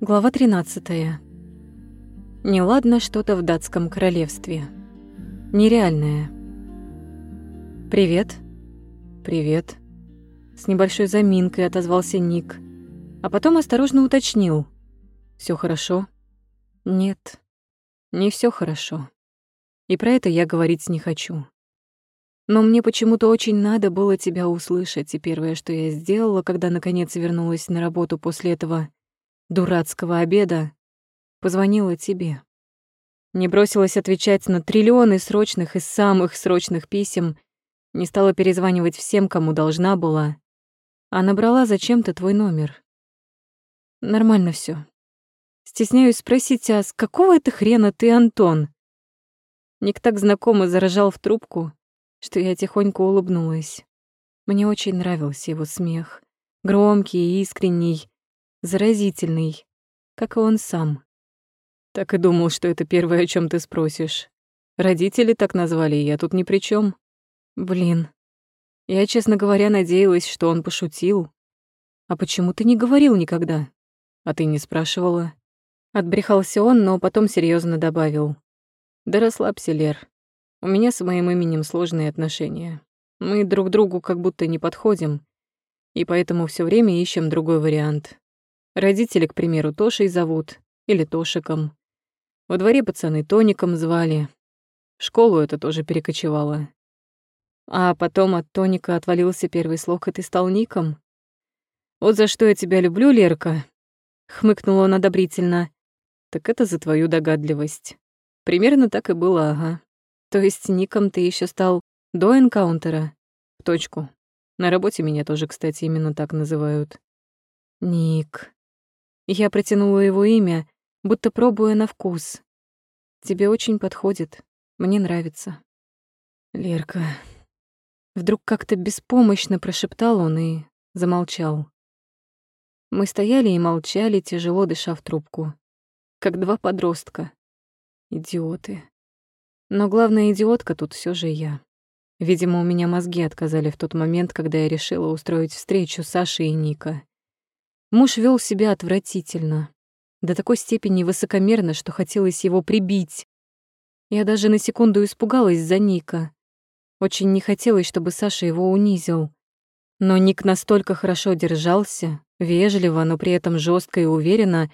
Глава 13. Неладно что-то в датском королевстве. Нереальное. «Привет». «Привет». С небольшой заминкой отозвался Ник, а потом осторожно уточнил. Все хорошо?» «Нет, не все хорошо. И про это я говорить не хочу. Но мне почему-то очень надо было тебя услышать, и первое, что я сделала, когда наконец вернулась на работу после этого дурацкого обеда, позвонила тебе. Не бросилась отвечать на триллионы срочных и самых срочных писем, не стала перезванивать всем, кому должна была, а набрала зачем-то твой номер. Нормально все. Стесняюсь спросить, а с какого это хрена ты, Антон? Ник так знакомо заражал в трубку, что я тихонько улыбнулась. Мне очень нравился его смех. Громкий и искренний, заразительный, как и он сам. Так и думал, что это первое, о чем ты спросишь. Родители так назвали, я тут ни при чем. Блин. Я, честно говоря, надеялась, что он пошутил. А почему ты не говорил никогда? А ты не спрашивала? Отбрехался он, но потом серьезно добавил. Да расслабься, Лер. У меня с моим именем сложные отношения. Мы друг другу как будто не подходим, и поэтому все время ищем другой вариант. Родители, к примеру, Тошей зовут, или Тошиком. Во дворе пацаны Тоником звали. В школу это тоже перекочевало. А потом от Тоника отвалился первый слог, и ты стал Ником. «Вот за что я тебя люблю, Лерка», — хмыкнул он одобрительно. «Так это за твою догадливость. Примерно так и было, ага. То есть Ником ты еще стал до энкаунтера? В точку. На работе меня тоже, кстати, именно так называют. Ник. Я протянула его имя, будто пробуя на вкус. Тебе очень подходит. Мне нравится. Лерка. Вдруг как-то беспомощно прошептал он и замолчал. Мы стояли и молчали, тяжело дыша в трубку. Как два подростка. Идиоты. Но главная идиотка тут все же я. Видимо, у меня мозги отказали в тот момент, когда я решила устроить встречу Саши и Ника. Муж вел себя отвратительно, до такой степени высокомерно, что хотелось его прибить. Я даже на секунду испугалась за Ника. Очень не хотелось, чтобы Саша его унизил. Но Ник настолько хорошо держался, вежливо, но при этом жестко и уверенно,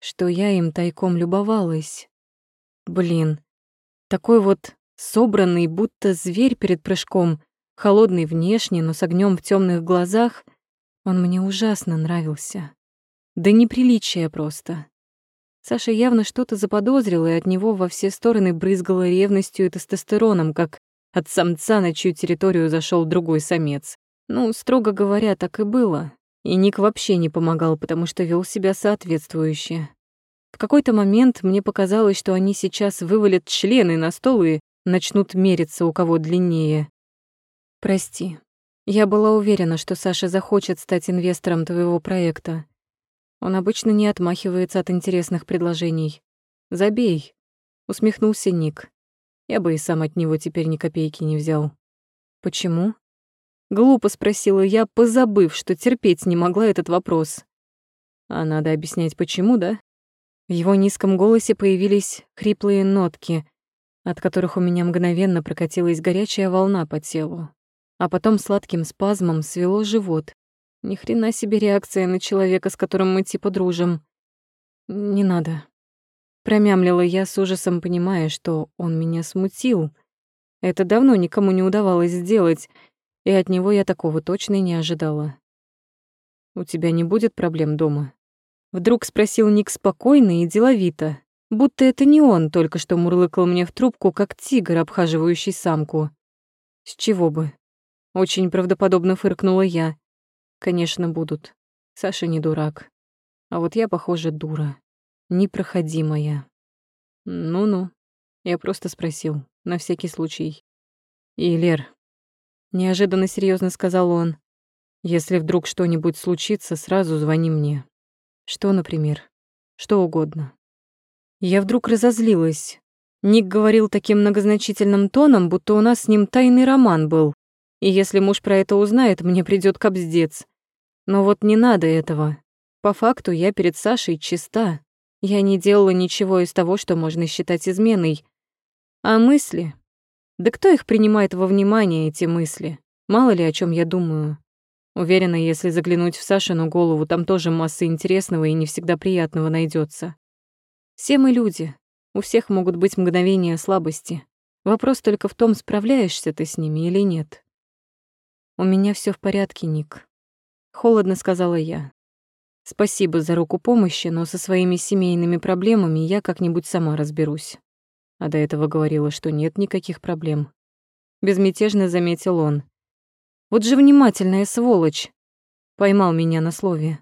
что я им тайком любовалась. Блин, такой вот собранный, будто зверь перед прыжком, холодный внешне, но с огнем в темных глазах, он мне ужасно нравился. Да неприличие просто. Саша явно что-то заподозрил, и от него во все стороны брызгало ревностью и тестостероном, как от самца, на чью территорию зашел другой самец. Ну, строго говоря, так и было. И Ник вообще не помогал, потому что вел себя соответствующе. В какой-то момент мне показалось, что они сейчас вывалят члены на стол и начнут мериться, у кого длиннее. «Прости», я была уверена, что Саша захочет стать инвестором твоего проекта. Он обычно не отмахивается от интересных предложений. Забей, усмехнулся Ник. Я бы и сам от него теперь ни копейки не взял. Почему? Глупо спросила я, позабыв, что терпеть не могла этот вопрос. А надо объяснять, почему, да? В его низком голосе появились хриплые нотки, от которых у меня мгновенно прокатилась горячая волна по телу а потом сладким спазмом свело живот. Ни хрена себе реакция на человека, с которым мы типа дружим. Не надо. Промямлила я с ужасом, понимая, что он меня смутил. Это давно никому не удавалось сделать, и от него я такого точно не ожидала. «У тебя не будет проблем дома?» Вдруг спросил Ник спокойно и деловито, будто это не он только что мурлыкал мне в трубку, как тигр, обхаживающий самку. С чего бы? Очень правдоподобно фыркнула я. Конечно, будут. Саша не дурак. А вот я, похоже, дура. Непроходимая. Ну-ну. Я просто спросил. На всякий случай. И, Лер, неожиданно серьезно сказал он, если вдруг что-нибудь случится, сразу звони мне. Что, например? Что угодно. Я вдруг разозлилась. Ник говорил таким многозначительным тоном, будто у нас с ним тайный роман был. И если муж про это узнает, мне придёт кобздец. Но вот не надо этого. По факту я перед Сашей чиста. Я не делала ничего из того, что можно считать изменой. А мысли? Да кто их принимает во внимание, эти мысли? Мало ли, о чем я думаю. Уверена, если заглянуть в Сашину голову, там тоже масса интересного и не всегда приятного найдется. Все мы люди. У всех могут быть мгновения слабости. Вопрос только в том, справляешься ты с ними или нет. «У меня все в порядке, Ник», — холодно сказала я. «Спасибо за руку помощи, но со своими семейными проблемами я как-нибудь сама разберусь». А до этого говорила, что нет никаких проблем. Безмятежно заметил он. «Вот же внимательная сволочь!» Поймал меня на слове.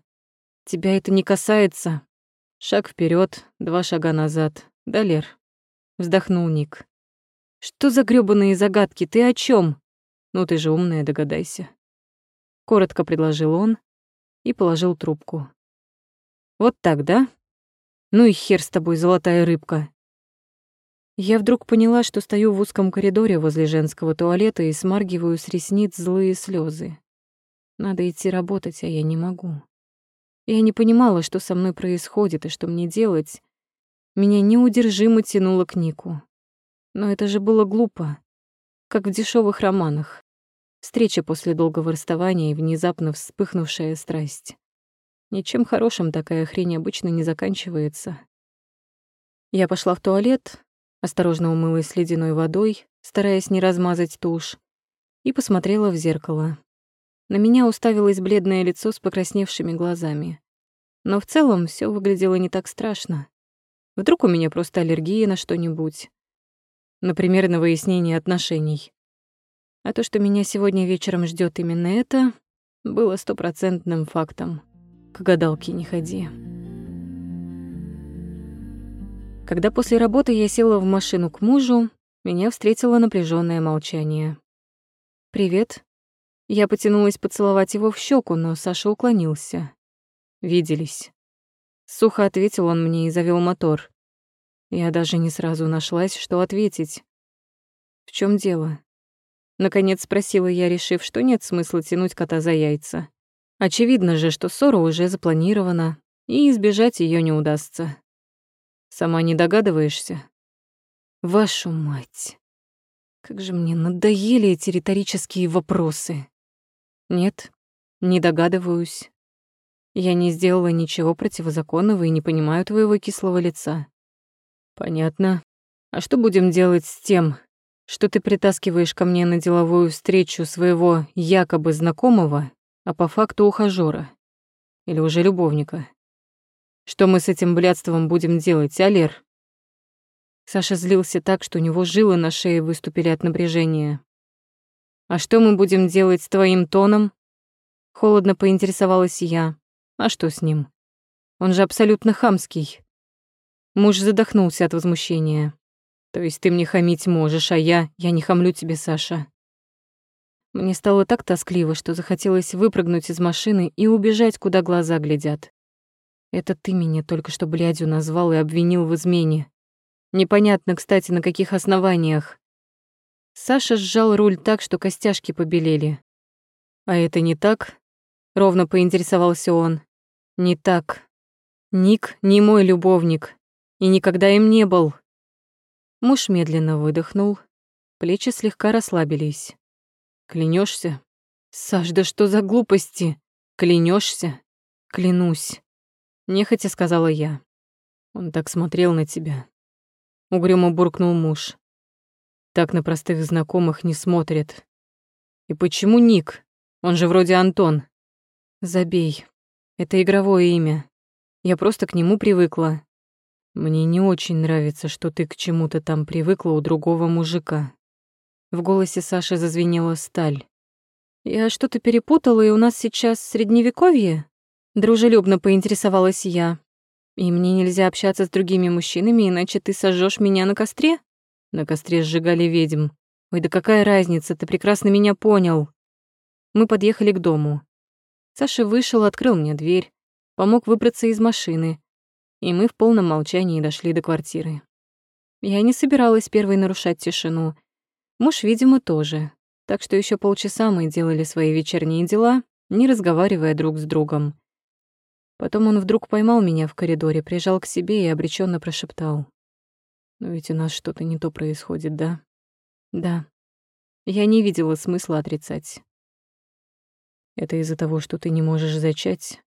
«Тебя это не касается». Шаг вперед, два шага назад. Далер. Вздохнул Ник. «Что за грёбаные загадки? Ты о чем? Ну ты же умная, догадайся. Коротко предложил он и положил трубку. Вот так, да? Ну и хер с тобой, золотая рыбка. Я вдруг поняла, что стою в узком коридоре возле женского туалета и смаргиваю с ресниц злые слезы. Надо идти работать, а я не могу. Я не понимала, что со мной происходит и что мне делать. Меня неудержимо тянуло к Нику. Но это же было глупо как в дешевых романах. Встреча после долгого расставания и внезапно вспыхнувшая страсть. Ничем хорошим такая хрень обычно не заканчивается. Я пошла в туалет, осторожно умылась ледяной водой, стараясь не размазать тушь, и посмотрела в зеркало. На меня уставилось бледное лицо с покрасневшими глазами. Но в целом все выглядело не так страшно. Вдруг у меня просто аллергия на что-нибудь например, на выяснение отношений. А то, что меня сегодня вечером ждет именно это, было стопроцентным фактом. К гадалке не ходи. Когда после работы я села в машину к мужу, меня встретило напряженное молчание. «Привет». Я потянулась поцеловать его в щеку, но Саша уклонился. «Виделись». Сухо ответил он мне и завел мотор. Я даже не сразу нашлась, что ответить. «В чем дело?» Наконец спросила я, решив, что нет смысла тянуть кота за яйца. Очевидно же, что ссора уже запланирована, и избежать ее не удастся. Сама не догадываешься? Вашу мать! Как же мне надоели эти риторические вопросы. Нет, не догадываюсь. Я не сделала ничего противозаконного и не понимаю твоего кислого лица. Понятно. А что будем делать с тем, что ты притаскиваешь ко мне на деловую встречу своего якобы знакомого, а по факту ухажёра? Или уже любовника? Что мы с этим блядством будем делать, Алер? Саша злился так, что у него жилы на шее выступили от напряжения. «А что мы будем делать с твоим тоном?» Холодно поинтересовалась я. «А что с ним? Он же абсолютно хамский. Муж задохнулся от возмущения. То есть ты мне хамить можешь, а я... Я не хамлю тебе, Саша. Мне стало так тоскливо, что захотелось выпрыгнуть из машины и убежать, куда глаза глядят. Это ты меня только что блядью назвал и обвинил в измене. Непонятно, кстати, на каких основаниях. Саша сжал руль так, что костяшки побелели. А это не так? Ровно поинтересовался он. Не так. Ник не мой любовник и никогда им не был. Муж медленно выдохнул, плечи слегка расслабились. Клянешься? Саш, да что за глупости? Клянешься? Клянусь. Нехотя сказала я. Он так смотрел на тебя. Угрюмо буркнул муж. Так на простых знакомых не смотрят. И почему Ник? Он же вроде Антон. Забей. Это игровое имя. Я просто к нему привыкла. Мне не очень нравится, что ты к чему-то там привыкла у другого мужика. В голосе Саши зазвенела сталь. Я что-то перепутала, и у нас сейчас средневековье? Дружелюбно поинтересовалась я. И мне нельзя общаться с другими мужчинами, иначе ты сожжешь меня на костре? На костре сжигали ведьм. Ой, да какая разница, ты прекрасно меня понял. Мы подъехали к дому. Саша вышел, открыл мне дверь, помог выбраться из машины, и мы в полном молчании дошли до квартиры. Я не собиралась первой нарушать тишину. Муж, видимо, тоже. Так что еще полчаса мы делали свои вечерние дела, не разговаривая друг с другом. Потом он вдруг поймал меня в коридоре, прижал к себе и обреченно прошептал. «Но ведь у нас что-то не то происходит, да?» «Да». Я не видела смысла отрицать. «Это из-за того, что ты не можешь зачать?»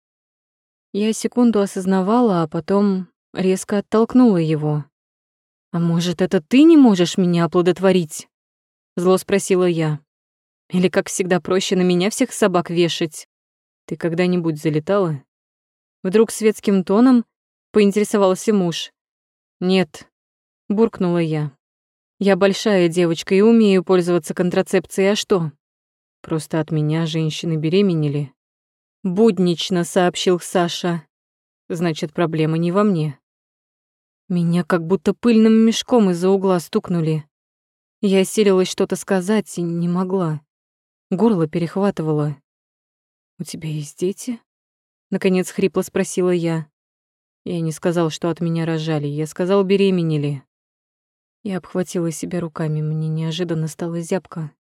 Я секунду осознавала, а потом резко оттолкнула его. «А может, это ты не можешь меня оплодотворить?» Зло спросила я. «Или, как всегда, проще на меня всех собак вешать?» «Ты когда-нибудь залетала?» Вдруг светским тоном поинтересовался муж. «Нет», — буркнула я. «Я большая девочка и умею пользоваться контрацепцией, а что?» «Просто от меня женщины беременели». Буднично сообщил Саша. «Значит, проблема не во мне». Меня как будто пыльным мешком из-за угла стукнули. Я силилась что-то сказать и не могла. Горло перехватывало. «У тебя есть дети?» Наконец хрипло спросила я. Я не сказал, что от меня рожали, я сказал, беременели. Я обхватила себя руками, мне неожиданно стало зябко.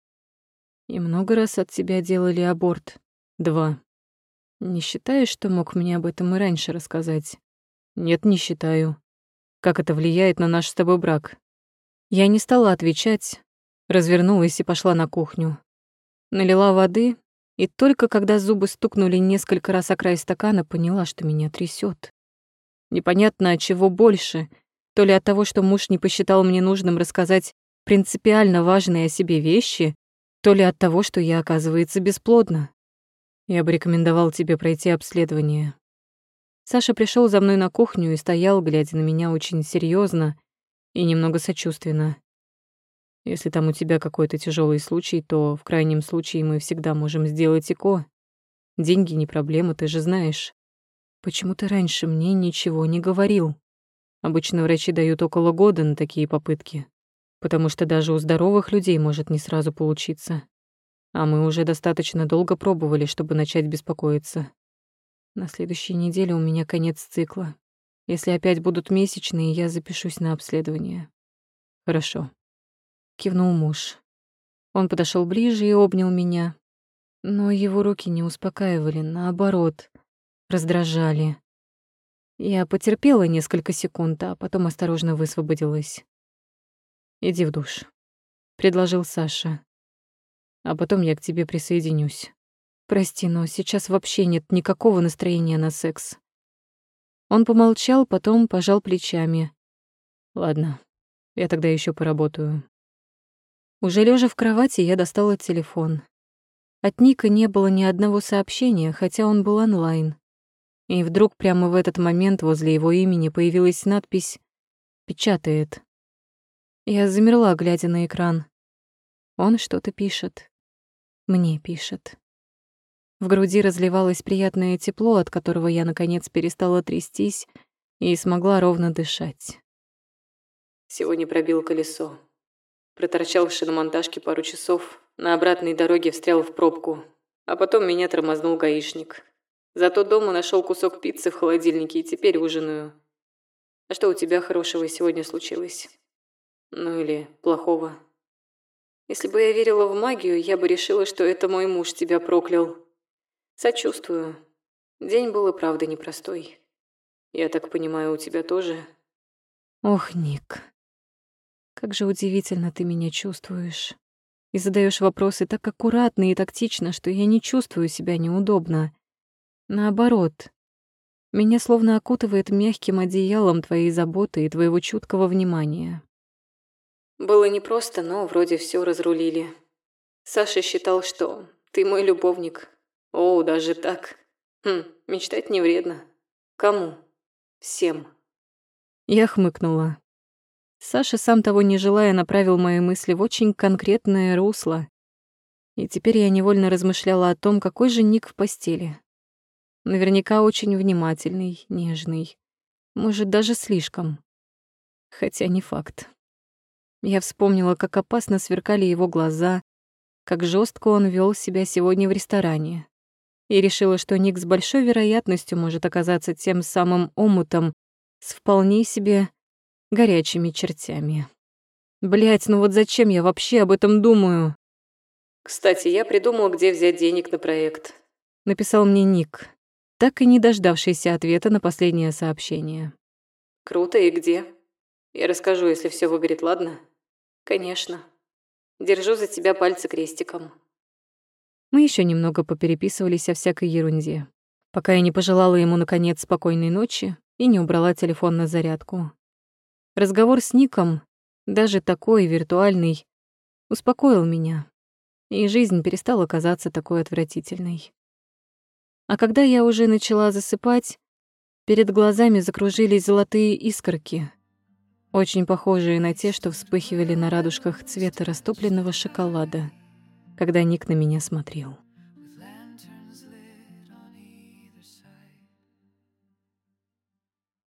И много раз от тебя делали аборт. Два. Не считаешь, что мог мне об этом и раньше рассказать? Нет, не считаю. Как это влияет на наш с тобой брак? Я не стала отвечать, развернулась и пошла на кухню. Налила воды, и только когда зубы стукнули несколько раз о край стакана, поняла, что меня трясет. Непонятно, от чего больше. То ли от того, что муж не посчитал мне нужным рассказать принципиально важные о себе вещи, то ли от того, что я, оказывается, бесплодна. Я бы рекомендовал тебе пройти обследование. Саша пришел за мной на кухню и стоял, глядя на меня очень серьезно и немного сочувственно. Если там у тебя какой-то тяжелый случай, то в крайнем случае мы всегда можем сделать ЭКО. Деньги не проблема, ты же знаешь. Почему ты раньше мне ничего не говорил? Обычно врачи дают около года на такие попытки, потому что даже у здоровых людей может не сразу получиться. А мы уже достаточно долго пробовали, чтобы начать беспокоиться. На следующей неделе у меня конец цикла. Если опять будут месячные, я запишусь на обследование. Хорошо. Кивнул муж. Он подошел ближе и обнял меня. Но его руки не успокаивали, наоборот, раздражали. Я потерпела несколько секунд, а потом осторожно высвободилась. «Иди в душ», — предложил Саша. «А потом я к тебе присоединюсь». Прости, но сейчас вообще нет никакого настроения на секс. Он помолчал, потом пожал плечами. Ладно, я тогда еще поработаю. Уже лежа в кровати, я достала телефон. От Ника не было ни одного сообщения, хотя он был онлайн. И вдруг прямо в этот момент возле его имени появилась надпись «Печатает». Я замерла, глядя на экран. Он что-то пишет. Мне пишет. В груди разливалось приятное тепло, от которого я, наконец, перестала трястись и смогла ровно дышать. Сегодня пробил колесо. Проторчал в шиномонтажке пару часов, на обратной дороге встрял в пробку, а потом меня тормознул гаишник. Зато дома нашел кусок пиццы в холодильнике и теперь ужинаю. А что у тебя хорошего сегодня случилось? Ну или плохого? Если бы я верила в магию, я бы решила, что это мой муж тебя проклял. Сочувствую. День был и правда непростой. Я так понимаю, у тебя тоже? Ох, Ник. Как же удивительно ты меня чувствуешь. И задаешь вопросы так аккуратно и тактично, что я не чувствую себя неудобно. Наоборот, меня словно окутывает мягким одеялом твоей заботы и твоего чуткого внимания. Было непросто, но вроде все разрулили. Саша считал, что ты мой любовник, о, даже так. Хм, мечтать не вредно. Кому? Всем. Я хмыкнула. Саша, сам того не желая, направил мои мысли в очень конкретное русло. И теперь я невольно размышляла о том, какой же Ник в постели. Наверняка очень внимательный, нежный. Может, даже слишком. Хотя не факт. Я вспомнила, как опасно сверкали его глаза, как жестко он вел себя сегодня в ресторане и решила, что Ник с большой вероятностью может оказаться тем самым омутом с вполне себе горячими чертями. Блять, ну вот зачем я вообще об этом думаю? Кстати, я придумал, где взять денег на проект. Написал мне Ник. так и не дождавшийся ответа на последнее сообщение. «Круто, и где? Я расскажу, если все выгорит, ладно?» «Конечно. Держу за тебя пальцы крестиком». Мы еще немного попереписывались о всякой ерунде, пока я не пожелала ему, наконец, спокойной ночи и не убрала телефон на зарядку. Разговор с Ником, даже такой виртуальный, успокоил меня, и жизнь перестала казаться такой отвратительной. А когда я уже начала засыпать, перед глазами закружились золотые искорки, очень похожие на те, что вспыхивали на радужках цвета растопленного шоколада, когда Ник на меня смотрел.